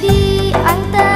di antara